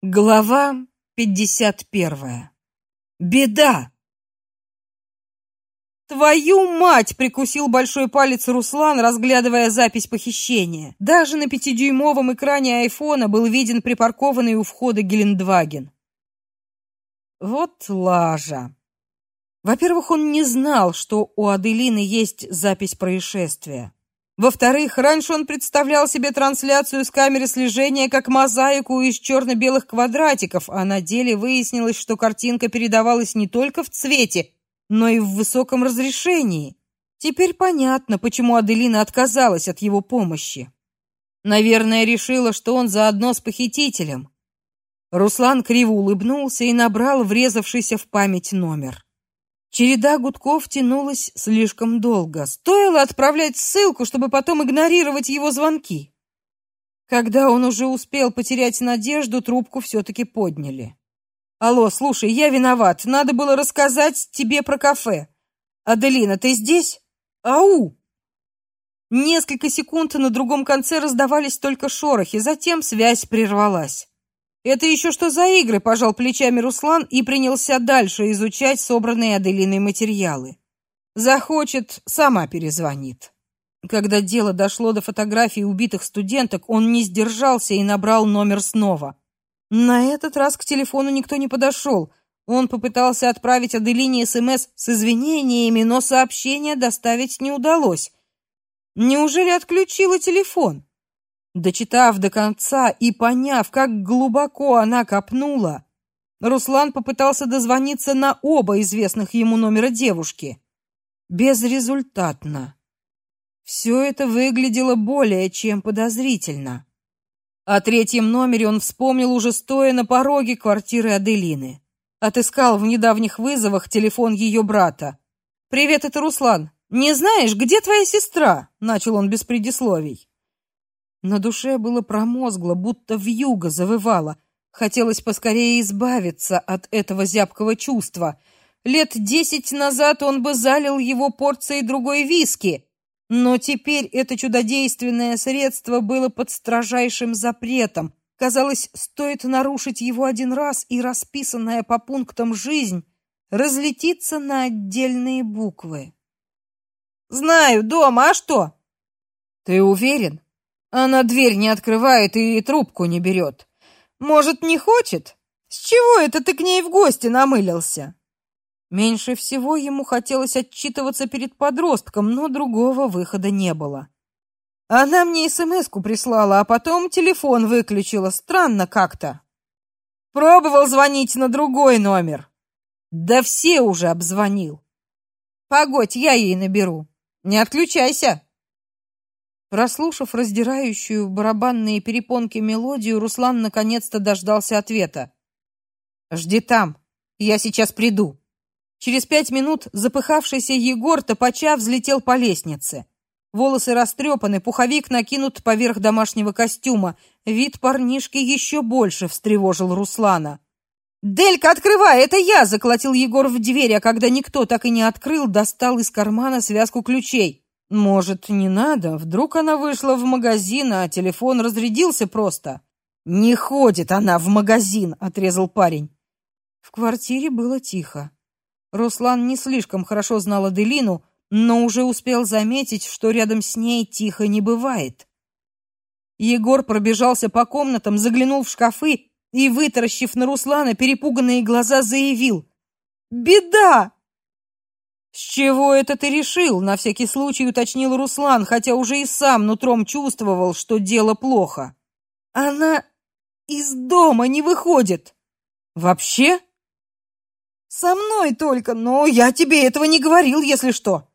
Глава 51. Беда. Твою мать, прикусил большой палец Руслан, разглядывая запись похищения. Даже на пятидюймовом экране айфона был виден припаркованный у входа Гелендваген. Вот лажа. Во-первых, он не знал, что у Аделины есть запись происшествия. Во-вторых, раньше он представлял себе трансляцию с камеры слежения как мозаику из черно белых квадратиков, а на деле выяснилось, что картинка передавалась не только в цвете, но и в высоком разрешении. Теперь понятно, почему Аделина отказалась от его помощи. Наверное, решила, что он заодно с похитителем. Руслан криво улыбнулся и набрал врезавшийся в память номер. Череда гудков тянулась слишком долго. Стоило отправлять ссылку, чтобы потом игнорировать его звонки. Когда он уже успел потерять надежду, трубку все таки подняли. Алло, слушай, я виноват. Надо было рассказать тебе про кафе. Аделина, ты здесь? Ау. Несколько секунд на другом конце раздавались только шорохи, затем связь прервалась. Это еще что за игры, пожал плечами Руслан и принялся дальше изучать собранные Аделиной материалы. Захочет, сама перезвонит. Когда дело дошло до фотографий убитых студенток, он не сдержался и набрал номер снова. На этот раз к телефону никто не подошел. Он попытался отправить Аделине СМС с извинениями, но сообщение доставить не удалось. Неужели отключила телефон? Дочитав до конца и поняв, как глубоко она копнула, Руслан попытался дозвониться на оба известных ему номера девушки. Безрезультатно. Все это выглядело более чем подозрительно. О третьем номере он вспомнил уже стоя на пороге квартиры Аделины. Отыскал в недавних вызовах телефон ее брата. Привет, это Руслан. Не знаешь, где твоя сестра? начал он без предисловий. На душе было промозгло, будто вьюга завывала. Хотелось поскорее избавиться от этого зябкого чувства. Лет десять назад он бы залил его порцией другой виски, но теперь это чудодейственное средство было под строжайшим запретом. Казалось, стоит нарушить его один раз, и расписанная по пунктам жизнь разлетится на отдельные буквы. Знаю, дома, а что? Ты уверен? Она дверь не открывает и трубку не берет. Может, не хочет? С чего это ты к ней в гости намылился? Меньше всего ему хотелось отчитываться перед подростком, но другого выхода не было. Она мне СМСку прислала, а потом телефон выключила. Странно как-то. Пробовал звонить на другой номер. Да все уже обзвонил. Погодь, я ей наберу. Не отключайся. Прослушав раздирающую барабанные перепонки мелодию, Руслан наконец-то дождался ответа. Жди там, я сейчас приду. Через пять минут запыхавшийся Егор топача взлетел по лестнице. Волосы растрепаны, пуховик накинут поверх домашнего костюма. Вид парнишки еще больше встревожил Руслана. «Делька, открывай, это я!» — заколотил Егор в дверь, а когда никто так и не открыл, достал из кармана связку ключей. Может, не надо? Вдруг она вышла в магазин, а телефон разрядился просто. Не ходит она в магазин, отрезал парень. В квартире было тихо. Руслан не слишком хорошо знал Аделину, но уже успел заметить, что рядом с ней тихо не бывает. Егор пробежался по комнатам, заглянул в шкафы и, вытаращив на Руслана перепуганные глаза, заявил: "Беда! С чего это ты решил? На всякий случай уточнил Руслан, хотя уже и сам нутром чувствовал, что дело плохо. Она из дома не выходит. Вообще? Со мной только, но я тебе этого не говорил, если что.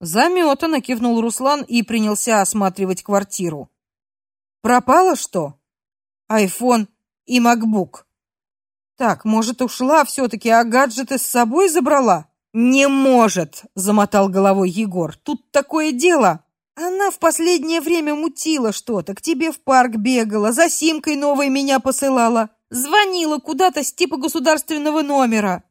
Заметано кивнул Руслан и принялся осматривать квартиру. Пропало что? Айфон и MacBook. Так, может, ушла все таки а гаджеты с собой забрала? Не может, замотал головой Егор. Тут такое дело. Она в последнее время мутила что-то, к тебе в парк бегала, за симкой новой меня посылала, звонила куда-то с типа государственного номера.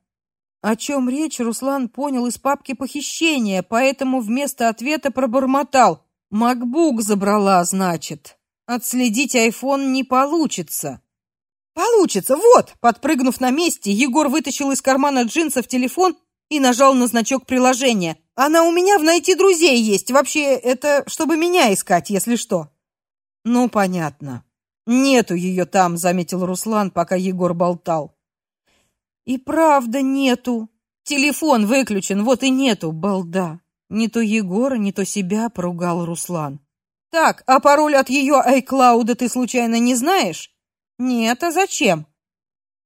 О чем речь, Руслан понял из папки похищения, поэтому вместо ответа пробормотал: "Макбук забрала, значит. Отследить айфон не получится". Получится. Вот, подпрыгнув на месте, Егор вытащил из кармана джинсов телефон и нажал на значок приложения. Она у меня в найти друзей есть. Вообще, это чтобы меня искать, если что. Ну, понятно. Нету ее там, заметил Руслан, пока Егор болтал. И правда нету. Телефон выключен, вот и нету, балда. Не то Егора, не то себя поругал Руслан. Так, а пароль от ее iCloud ты случайно не знаешь? Нет, а зачем?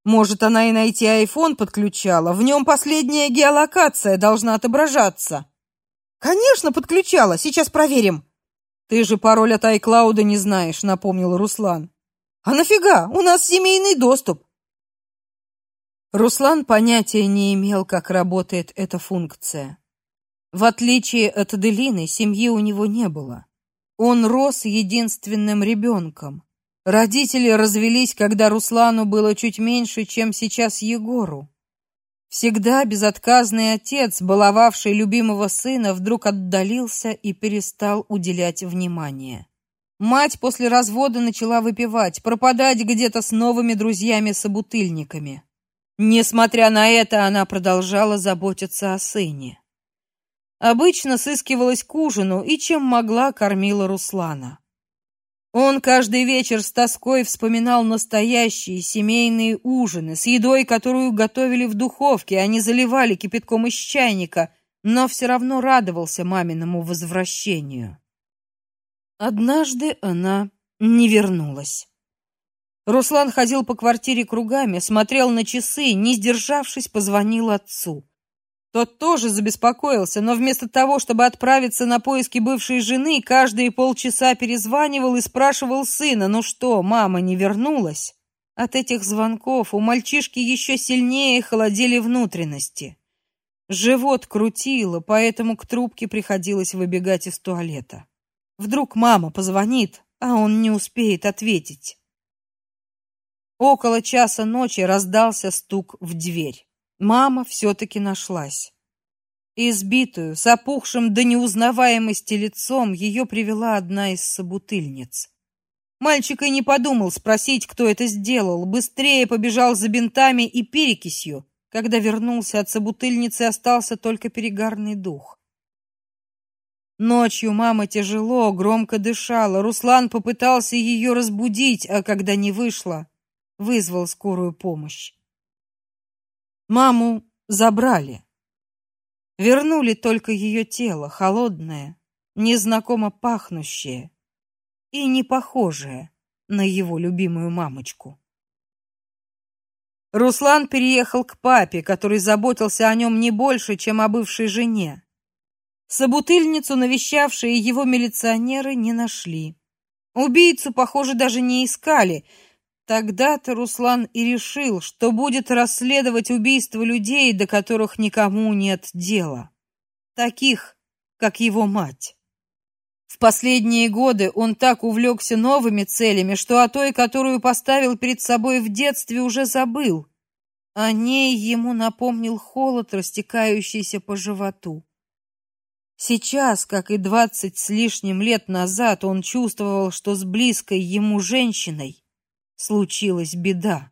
Может, она и найти iPhone подключала. В нем последняя геолокация должна отображаться. Конечно, подключала. Сейчас проверим. Ты же пароль от iCloud не знаешь, напомнил Руслан. А нафига? У нас семейный доступ. Руслан понятия не имел, как работает эта функция. В отличие от Аделины, семьи у него не было. Он рос единственным ребенком. Родители развелись, когда Руслану было чуть меньше, чем сейчас Егору. Всегда безотказный отец, баловавший любимого сына, вдруг отдалился и перестал уделять внимание. Мать после развода начала выпивать, пропадать где-то с новыми друзьями-собутыльниками. Несмотря на это, она продолжала заботиться о сыне. Обычно сыскивалась к ужину и чем могла кормила Руслана. Он каждый вечер с тоской вспоминал настоящие семейные ужины с едой, которую готовили в духовке, а не заливали кипятком из чайника, но все равно радовался маминому возвращению. Однажды она не вернулась. Руслан ходил по квартире кругами, смотрел на часы, не сдержавшись, позвонил отцу. Тот тоже забеспокоился, но вместо того, чтобы отправиться на поиски бывшей жены, каждые полчаса перезванивал и спрашивал сына: "Ну что, мама не вернулась?" От этих звонков у мальчишки еще сильнее холодели внутренности. Живот крутило, поэтому к трубке приходилось выбегать из туалета. Вдруг мама позвонит, а он не успеет ответить. Около часа ночи раздался стук в дверь. Мама все-таки нашлась. Избитую, с опухшим до неузнаваемости лицом, ее привела одна из собутыльниц. Мальчик и не подумал спросить, кто это сделал, быстрее побежал за бинтами и перекисью. Когда вернулся от собутыльницы, остался только перегарный дух. Ночью мама тяжело, громко дышала. Руслан попытался ее разбудить, а когда не вышло, вызвал скорую помощь. Маму забрали. Вернули только ее тело, холодное, незнакомо пахнущее и не похожее на его любимую мамочку. Руслан переехал к папе, который заботился о нем не больше, чем о бывшей жене. Собутыльницу, навещавшие его милиционеры, не нашли. Убийцу, похоже, даже не искали, Тогда-то Руслан и решил, что будет расследовать убийства людей, до которых никому нет дела. Таких, как его мать. В последние годы он так увлекся новыми целями, что о той, которую поставил перед собой в детстве, уже забыл. О ней ему напомнил холод, растекающийся по животу. Сейчас, как и двадцать с лишним лет назад, он чувствовал, что с близкой ему женщиной случилась беда.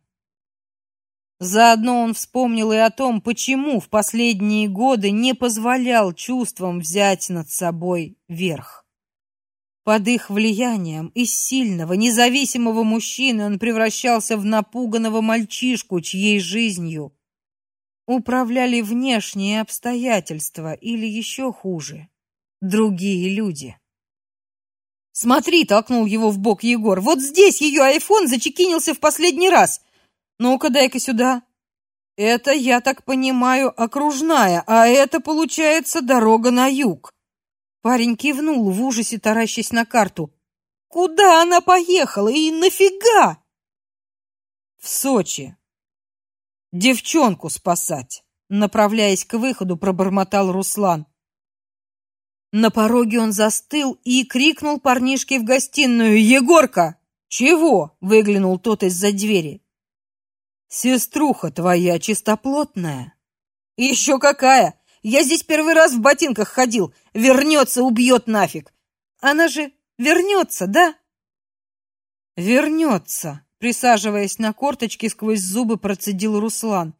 Заодно он вспомнил и о том, почему в последние годы не позволял чувствам взять над собой верх. Под их влиянием из сильного, независимого мужчины он превращался в напуганного мальчишку, чьей жизнью управляли внешние обстоятельства или еще хуже другие люди. Смотри, толкнул его в бок Егор. Вот здесь ее айфон зачекинился в последний раз. Ну-ка, дай-ка сюда. Это, я так понимаю, окружная, а это получается дорога на юг. Парень кивнул в ужасе, таращась на карту. Куда она поехала и нафига? В Сочи. Девчонку спасать, направляясь к выходу, пробормотал Руслан. На пороге он застыл и крикнул парнишке в гостиную: "Егорка, чего?" выглянул тот из-за двери. "Сеструха твоя чистоплотная". «Еще какая? Я здесь первый раз в ботинках ходил. Вернется, убьет нафиг. Она же вернется, да? Вернется, Присаживаясь на корточки, сквозь зубы процедил Руслан.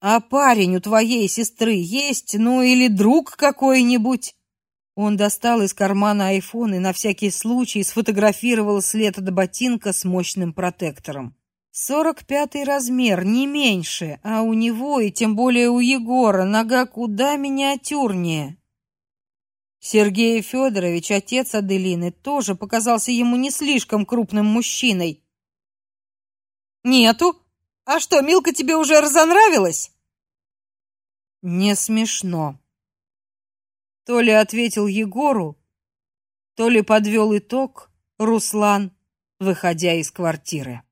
А парень у твоей сестры есть, ну или друг какой-нибудь? Он достал из кармана айфон и на всякий случай сфотографировал след от ботинка с мощным протектором. Сорок пятый размер, не меньше, а у него и тем более у Егора нога куда миниатюрнее. Сергей Федорович, отец Аделины, тоже показался ему не слишком крупным мужчиной. Нету? А что, Милка тебе уже разонравилась? Не смешно. То ли ответил Егору, то ли подвел итог Руслан, выходя из квартиры.